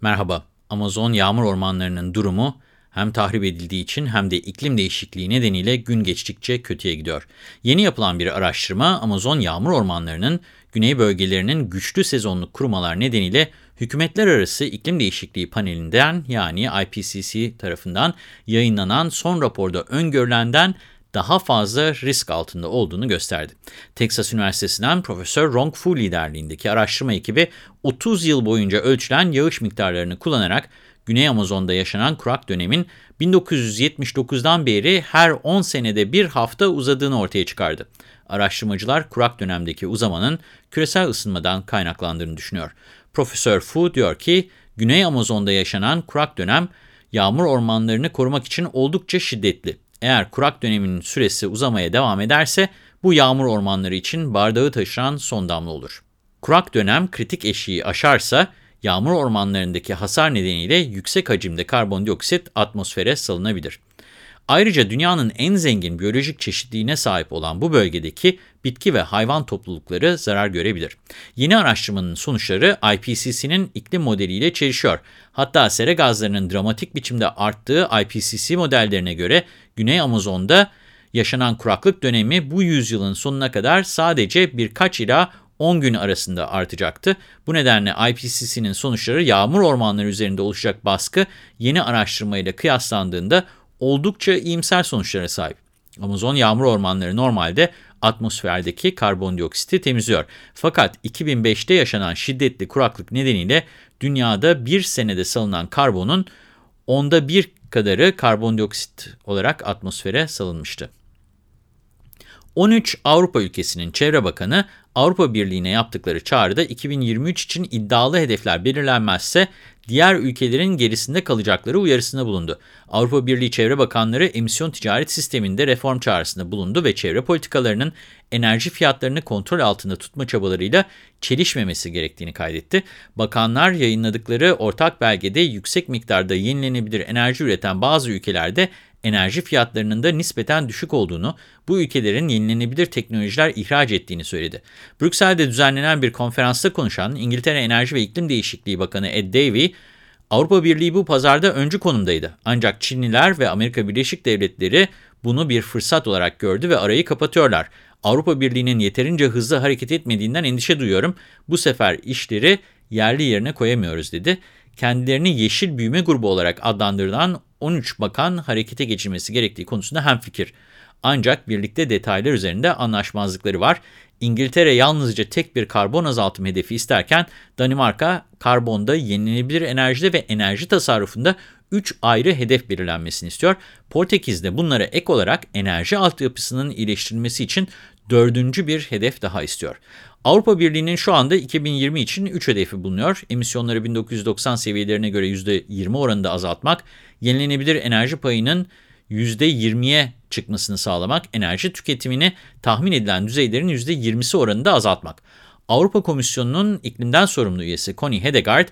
Merhaba, Amazon yağmur ormanlarının durumu hem tahrip edildiği için hem de iklim değişikliği nedeniyle gün geçtikçe kötüye gidiyor. Yeni yapılan bir araştırma Amazon yağmur ormanlarının güney bölgelerinin güçlü sezonluk kurumalar nedeniyle Hükümetler Arası İklim Değişikliği Panelinden yani IPCC tarafından yayınlanan son raporda öngörülenden daha fazla risk altında olduğunu gösterdi. Texas Üniversitesi'nden Profesör Rong Fu liderliğindeki araştırma ekibi 30 yıl boyunca ölçülen yağış miktarlarını kullanarak Güney Amazon'da yaşanan kurak dönemin 1979'dan beri her 10 senede bir hafta uzadığını ortaya çıkardı. Araştırmacılar kurak dönemdeki uzamanın küresel ısınmadan kaynaklandığını düşünüyor. Profesör Fu diyor ki, Güney Amazon'da yaşanan kurak dönem yağmur ormanlarını korumak için oldukça şiddetli. Eğer kurak döneminin süresi uzamaya devam ederse bu yağmur ormanları için bardağı taşıran son damla olur. Kurak dönem kritik eşiği aşarsa yağmur ormanlarındaki hasar nedeniyle yüksek hacimde karbondioksit atmosfere salınabilir. Ayrıca dünyanın en zengin biyolojik çeşitliliğine sahip olan bu bölgedeki bitki ve hayvan toplulukları zarar görebilir. Yeni araştırmanın sonuçları IPCC'nin iklim modeliyle çelişiyor. Hatta sera gazlarının dramatik biçimde arttığı IPCC modellerine göre Güney Amazon'da yaşanan kuraklık dönemi bu yüzyılın sonuna kadar sadece birkaç ila 10 gün arasında artacaktı. Bu nedenle IPCC'nin sonuçları yağmur ormanları üzerinde oluşacak baskı yeni araştırmayla kıyaslandığında oldukça iyimser sonuçlara sahip. Amazon yağmur ormanları normalde atmosferdeki karbondioksiti temizliyor. Fakat 2005'te yaşanan şiddetli kuraklık nedeniyle dünyada bir senede salınan karbonun onda bir kadarı karbondioksit olarak atmosfere salınmıştı. 13 Avrupa ülkesinin Çevre Bakanı Avrupa Birliği'ne yaptıkları çağrıda 2023 için iddialı hedefler belirlenmezse diğer ülkelerin gerisinde kalacakları uyarısında bulundu. Avrupa Birliği Çevre Bakanları emisyon ticaret sisteminde reform çağrısında bulundu ve çevre politikalarının enerji fiyatlarını kontrol altında tutma çabalarıyla çelişmemesi gerektiğini kaydetti. Bakanlar yayınladıkları ortak belgede yüksek miktarda yenilenebilir enerji üreten bazı ülkelerde enerji fiyatlarının da nispeten düşük olduğunu, bu ülkelerin yenilenebilir teknolojiler ihraç ettiğini söyledi. Brüksel'de düzenlenen bir konferansta konuşan İngiltere Enerji ve İklim Değişikliği Bakanı Ed Davey, Avrupa Birliği bu pazarda öncü konumdaydı. Ancak Çinliler ve Amerika Birleşik Devletleri bunu bir fırsat olarak gördü ve arayı kapatıyorlar. Avrupa Birliği'nin yeterince hızlı hareket etmediğinden endişe duyuyorum. Bu sefer işleri yerli yerine koyamıyoruz dedi. Kendilerini yeşil büyüme grubu olarak adlandırılan 13 bakan harekete geçirmesi gerektiği konusunda hemfikir. Ancak birlikte detaylar üzerinde anlaşmazlıkları var. İngiltere yalnızca tek bir karbon azaltım hedefi isterken Danimarka karbonda yenilenebilir enerjide ve enerji tasarrufunda 3 ayrı hedef belirlenmesini istiyor. Portekiz de bunlara ek olarak enerji altyapısının iyileştirilmesi için dördüncü bir hedef daha istiyor. Avrupa Birliği'nin şu anda 2020 için 3 hedefi bulunuyor. Emisyonları 1990 seviyelerine göre %20 oranında azaltmak, yenilenebilir enerji payının %20'ye çıkmasını sağlamak, enerji tüketimini tahmin edilen düzeylerin %20'si oranında azaltmak. Avrupa Komisyonu'nun iklimden sorumlu üyesi Connie Hedegaard,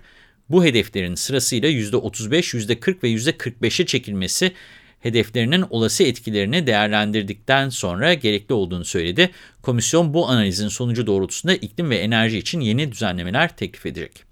bu hedeflerin sırasıyla %35, %40 ve %45'e çekilmesi hedeflerinin olası etkilerini değerlendirdikten sonra gerekli olduğunu söyledi. Komisyon bu analizin sonucu doğrultusunda iklim ve enerji için yeni düzenlemeler teklif edecek.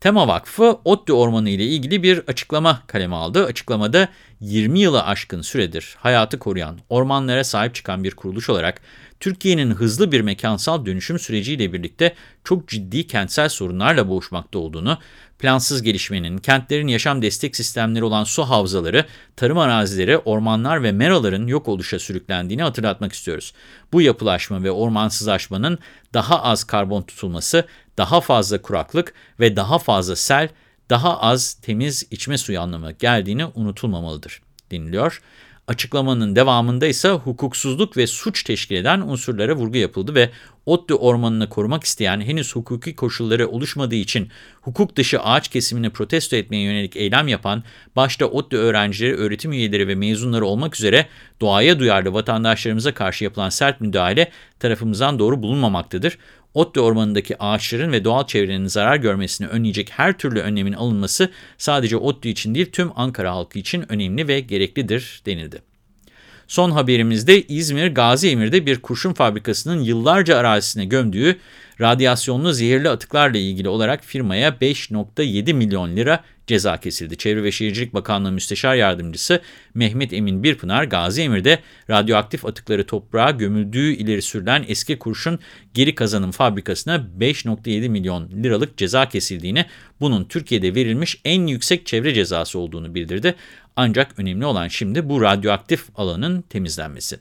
Tema Vakfı, Otlu Ormanı ile ilgili bir açıklama kaleme aldı. Açıklamada 20 yılı aşkın süredir hayatı koruyan, ormanlara sahip çıkan bir kuruluş olarak Türkiye'nin hızlı bir mekansal dönüşüm süreciyle birlikte çok ciddi kentsel sorunlarla boğuşmakta olduğunu, plansız gelişmenin, kentlerin yaşam destek sistemleri olan su havzaları, tarım arazileri, ormanlar ve meraların yok oluşa sürüklendiğini hatırlatmak istiyoruz. Bu yapılaşma ve ormansızlaşmanın daha az karbon tutulması, daha fazla kuraklık ve daha fazla sel, daha az temiz içme suyu anlamına geldiğini unutulmamalıdır deniliyor. Açıklamanın devamında ise hukuksuzluk ve suç teşkil eden unsurlara vurgu yapıldı ve Otlu ormanını korumak isteyen henüz hukuki koşulları oluşmadığı için hukuk dışı ağaç kesimini protesto etmeye yönelik eylem yapan başta Otlu öğrencileri, öğretim üyeleri ve mezunları olmak üzere doğaya duyarlı vatandaşlarımıza karşı yapılan sert müdahale tarafımızdan doğru bulunmamaktadır. Otlu ormanındaki ağaçların ve doğal çevrenin zarar görmesini önleyecek her türlü önlemin alınması sadece Otlu için değil tüm Ankara halkı için önemli ve gereklidir denildi. Son haberimizde İzmir Gazi Emir'de bir kurşun fabrikasının yıllarca arazisine gömdüğü Radyasyonlu zehirli atıklarla ilgili olarak firmaya 5.7 milyon lira ceza kesildi. Çevre ve Şehircilik Bakanlığı Müsteşar Yardımcısı Mehmet Emin Birpınar, Gazi Emir'de radyoaktif atıkları toprağa gömüldüğü ileri sürülen eski kurşun geri kazanım fabrikasına 5.7 milyon liralık ceza kesildiğini, bunun Türkiye'de verilmiş en yüksek çevre cezası olduğunu bildirdi. Ancak önemli olan şimdi bu radyoaktif alanın temizlenmesi.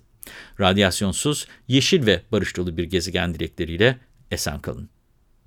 Radyasyonsuz, yeşil ve barış dolu bir gezegen dilekleriyle esen kalın.